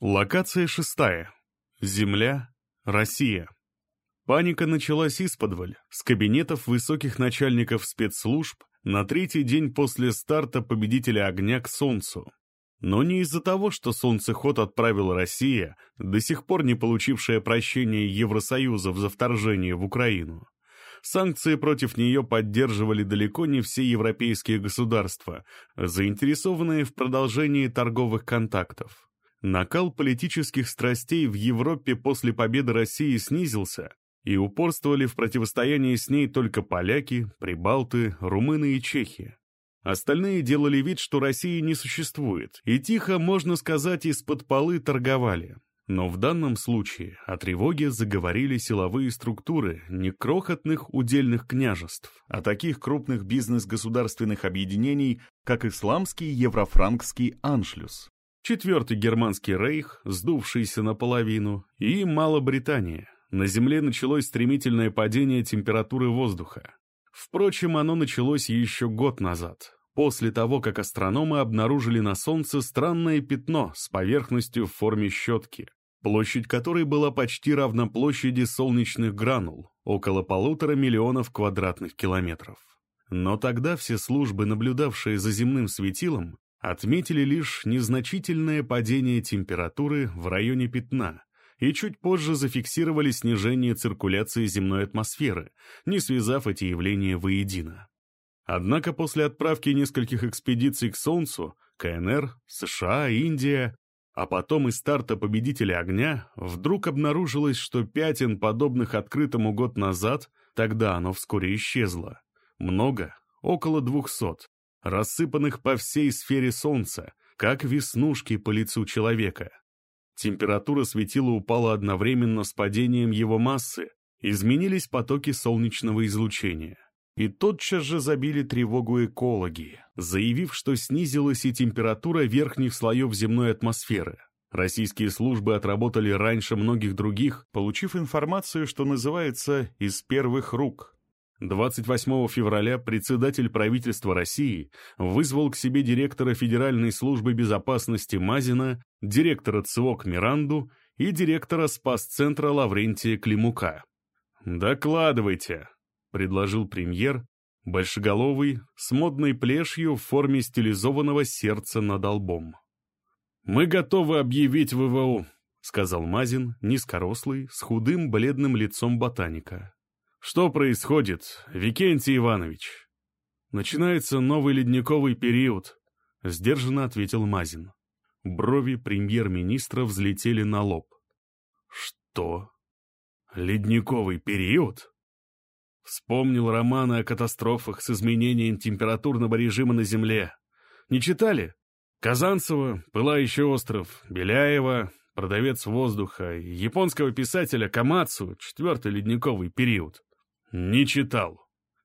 Локация шестая. Земля. Россия. Паника началась исподволь, с кабинетов высоких начальников спецслужб на третий день после старта победителя огня к Солнцу. Но не из-за того, что солнцеход отправила Россия, до сих пор не получившая прощения Евросоюза за вторжение в Украину. Санкции против нее поддерживали далеко не все европейские государства, заинтересованные в продолжении торговых контактов. Накал политических страстей в Европе после победы России снизился, и упорствовали в противостоянии с ней только поляки, прибалты, румыны и чехи. Остальные делали вид, что России не существует, и тихо, можно сказать, из-под полы торговали. Но в данном случае о тревоге заговорили силовые структуры не крохотных удельных княжеств, а таких крупных бизнес-государственных объединений, как Исламский Еврофранкский Аншлюс, Четвертый Германский рейх, сдувшийся наполовину, и Малобритания. На Земле началось стремительное падение температуры воздуха. Впрочем, оно началось еще год назад, после того, как астрономы обнаружили на Солнце странное пятно с поверхностью в форме щетки, площадь которой была почти равна площади солнечных гранул, около полутора миллионов квадратных километров. Но тогда все службы, наблюдавшие за земным светилом, отметили лишь незначительное падение температуры в районе пятна и чуть позже зафиксировали снижение циркуляции земной атмосферы, не связав эти явления воедино. Однако после отправки нескольких экспедиций к Солнцу, КНР, США, Индия а потом и старта победителя огня, вдруг обнаружилось, что пятен, подобных открытому год назад, тогда оно вскоре исчезло. Много, около двухсот, рассыпанных по всей сфере Солнца, как веснушки по лицу человека. Температура светила упала одновременно с падением его массы, изменились потоки солнечного излучения. И тотчас же забили тревогу экологи, заявив, что снизилась и температура верхних слоев земной атмосферы. Российские службы отработали раньше многих других, получив информацию, что называется, из первых рук. 28 февраля председатель правительства России вызвал к себе директора Федеральной службы безопасности Мазина, директора ЦИОК Миранду и директора Спас-центра Лаврентия Климука. «Докладывайте», — предложил премьер, большеголовый, с модной плешью в форме стилизованного сердца над лбом. «Мы готовы объявить ВВУ», — сказал Мазин, низкорослый, с худым бледным лицом ботаника. «Что происходит, Викентий Иванович?» «Начинается новый ледниковый период», — сдержанно ответил Мазин. Брови премьер-министра взлетели на лоб. «Что? Ледниковый период?» Вспомнил романы о катастрофах с изменением температурного режима на Земле. Не читали? Казанцева, «Пылающий остров», Беляева, «Продавец воздуха», японского писателя Камацу, четвертый ледниковый период. Не читал.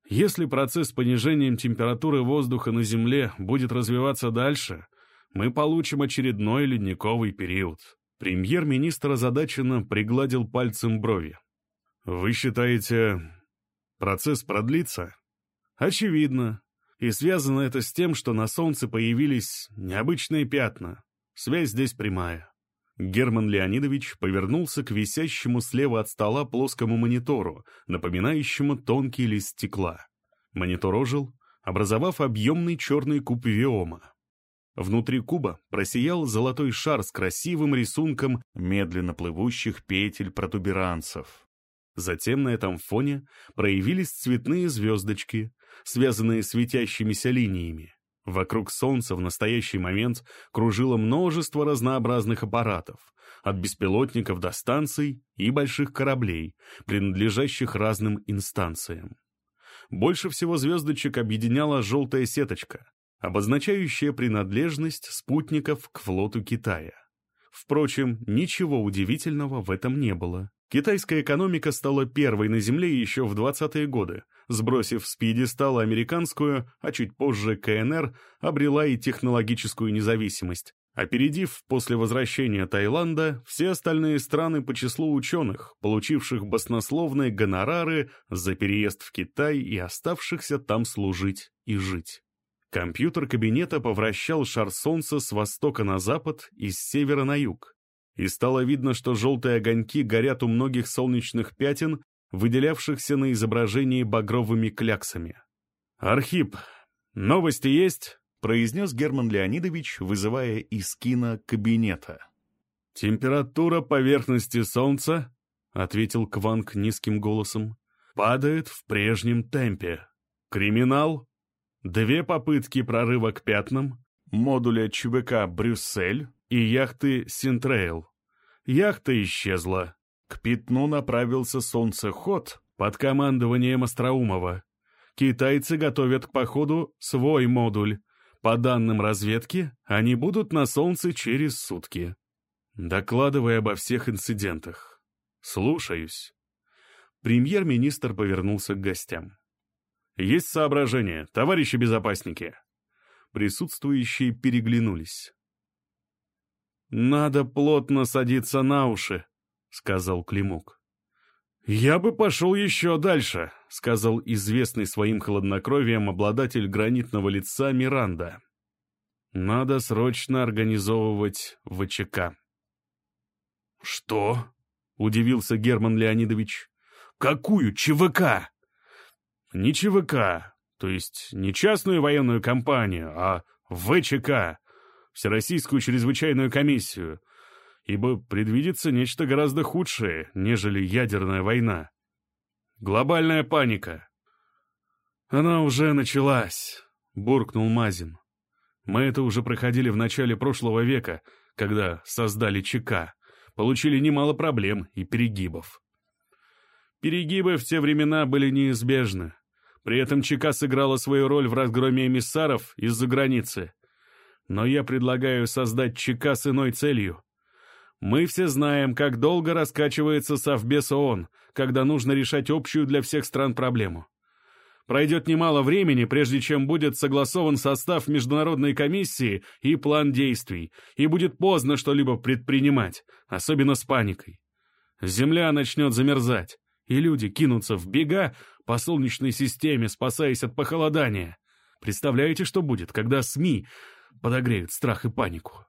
Если процесс с понижением температуры воздуха на Земле будет развиваться дальше, мы получим очередной ледниковый период. Премьер-министр озадаченно пригладил пальцем брови. Вы считаете, Процесс продлится? Очевидно. И связано это с тем, что на Солнце появились необычные пятна. Связь здесь прямая. Герман Леонидович повернулся к висящему слева от стола плоскому монитору, напоминающему тонкий лист стекла. Монитор ожил, образовав объемный черный куб виома. Внутри куба просиял золотой шар с красивым рисунком медленно плывущих петель протуберанцев. Затем на этом фоне проявились цветные звездочки, связанные светящимися линиями. Вокруг Солнца в настоящий момент кружило множество разнообразных аппаратов, от беспилотников до станций и больших кораблей, принадлежащих разным инстанциям. Больше всего звездочек объединяла желтая сеточка, обозначающая принадлежность спутников к флоту Китая. Впрочем, ничего удивительного в этом не было. Китайская экономика стала первой на Земле еще в 20-е годы, сбросив с пьедестала американскую, а чуть позже КНР, обрела и технологическую независимость, опередив после возвращения Таиланда все остальные страны по числу ученых, получивших баснословные гонорары за переезд в Китай и оставшихся там служить и жить. Компьютер кабинета повращал шар солнца с востока на запад и с севера на юг, и стало видно, что желтые огоньки горят у многих солнечных пятен, выделявшихся на изображении багровыми кляксами. «Архип, новости есть?» — произнес Герман Леонидович, вызывая из кинокабинета. «Температура поверхности Солнца», — ответил Кванг низким голосом, — «падает в прежнем темпе. Криминал? Две попытки прорыва к пятнам, модуля ЧВК «Брюссель» и яхты «Синтрейл». Яхта исчезла. К пятну направился солнцеход под командованием Остроумова. Китайцы готовят к походу свой модуль. По данным разведки, они будут на Солнце через сутки. Докладывай обо всех инцидентах. Слушаюсь. Премьер-министр повернулся к гостям. Есть соображения, товарищи безопасники. Присутствующие переглянулись. «Надо плотно садиться на уши», — сказал Климук. «Я бы пошел еще дальше», — сказал известный своим хладнокровием обладатель гранитного лица Миранда. «Надо срочно организовывать ВЧК». «Что?» — удивился Герман Леонидович. «Какую ЧВК?» «Не ЧВК, то есть не частную военную компанию, а ВЧК, Всероссийскую чрезвычайную комиссию, ибо предвидится нечто гораздо худшее, нежели ядерная война. Глобальная паника». «Она уже началась», — буркнул Мазин. «Мы это уже проходили в начале прошлого века, когда создали ЧК получили немало проблем и перегибов. Перегибы в те времена были неизбежны. При этом ЧК сыграла свою роль в разгроме эмиссаров из-за границы. Но я предлагаю создать ЧК с иной целью. Мы все знаем, как долго раскачивается Совбез ООН, когда нужно решать общую для всех стран проблему. Пройдет немало времени, прежде чем будет согласован состав международной комиссии и план действий, и будет поздно что-либо предпринимать, особенно с паникой. Земля начнет замерзать, и люди кинутся в бега по солнечной системе, спасаясь от похолодания. Представляете, что будет, когда СМИ подогреют страх и панику?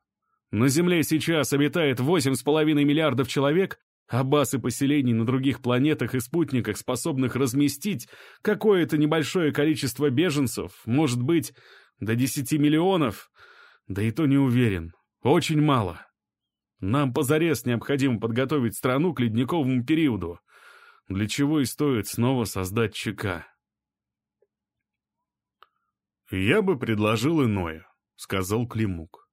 На Земле сейчас обитает 8,5 миллиардов человек, а базы поселений на других планетах и спутниках, способных разместить какое-то небольшое количество беженцев, может быть, до 10 миллионов, да и то не уверен, очень мало. Нам позарез необходимо подготовить страну к ледниковому периоду, для чего и стоит снова создать ЧК. «Я бы предложил иное», — сказал Климук.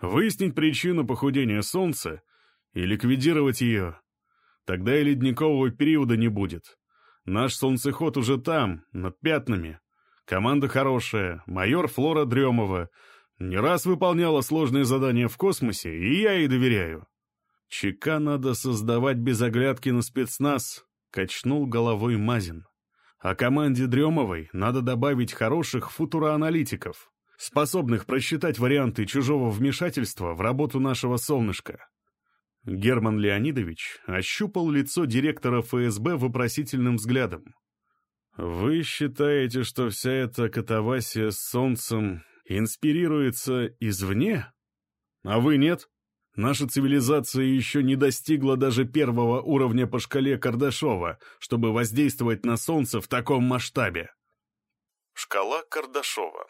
«Выяснить причину похудения Солнца и ликвидировать ее, Тогда и ледникового периода не будет. Наш солнцеход уже там, над пятнами. Команда хорошая, майор Флора Дремова. Не раз выполняла сложные задания в космосе, и я ей доверяю. ЧК надо создавать без оглядки на спецназ, качнул головой Мазин. А команде Дремовой надо добавить хороших футуроаналитиков, способных просчитать варианты чужого вмешательства в работу нашего солнышка. Герман Леонидович ощупал лицо директора ФСБ вопросительным взглядом. «Вы считаете, что вся эта катавасия с солнцем инспирируется извне? А вы нет? Наша цивилизация еще не достигла даже первого уровня по шкале Кардашова, чтобы воздействовать на солнце в таком масштабе». Шкала Кардашова.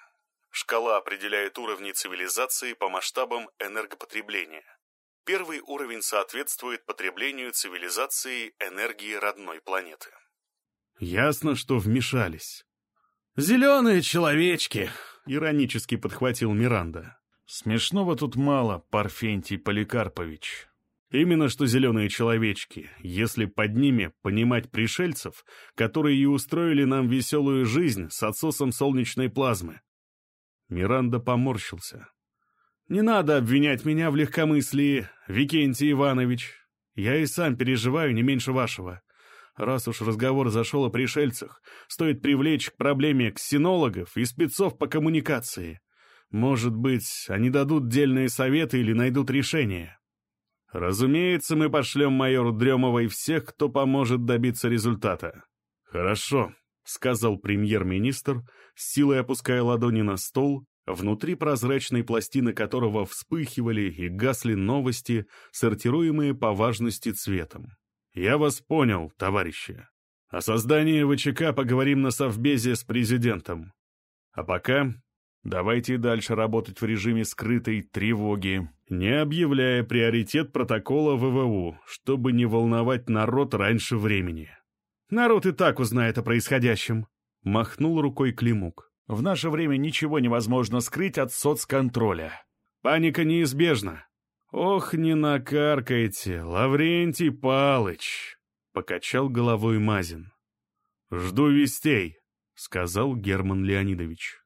Шкала определяет уровни цивилизации по масштабам энергопотребления. Первый уровень соответствует потреблению цивилизации энергии родной планеты. Ясно, что вмешались. «Зеленые человечки!» — иронически подхватил Миранда. «Смешного тут мало, Парфентий Поликарпович. Именно что зеленые человечки, если под ними понимать пришельцев, которые и устроили нам веселую жизнь с отсосом солнечной плазмы». Миранда поморщился. Не надо обвинять меня в легкомыслии, Викентий Иванович. Я и сам переживаю не меньше вашего. Раз уж разговор зашел о пришельцах, стоит привлечь к проблеме ксенологов и спецов по коммуникации. Может быть, они дадут дельные советы или найдут решение. Разумеется, мы пошлем майору Дремовой всех, кто поможет добиться результата. Хорошо, — сказал премьер-министр, силой опуская ладони на стол внутри прозрачной пластины которого вспыхивали и гасли новости, сортируемые по важности цветом. «Я вас понял, товарищи. О создании ВЧК поговорим на совбезе с президентом. А пока давайте дальше работать в режиме скрытой тревоги, не объявляя приоритет протокола ВВУ, чтобы не волновать народ раньше времени». «Народ и так узнает о происходящем», — махнул рукой Климук. В наше время ничего невозможно скрыть от соцконтроля. Паника неизбежна. Ох, не накаркайте, Лаврентий Палыч, покачал головой Мазин. Жду вестей, сказал Герман Леонидович.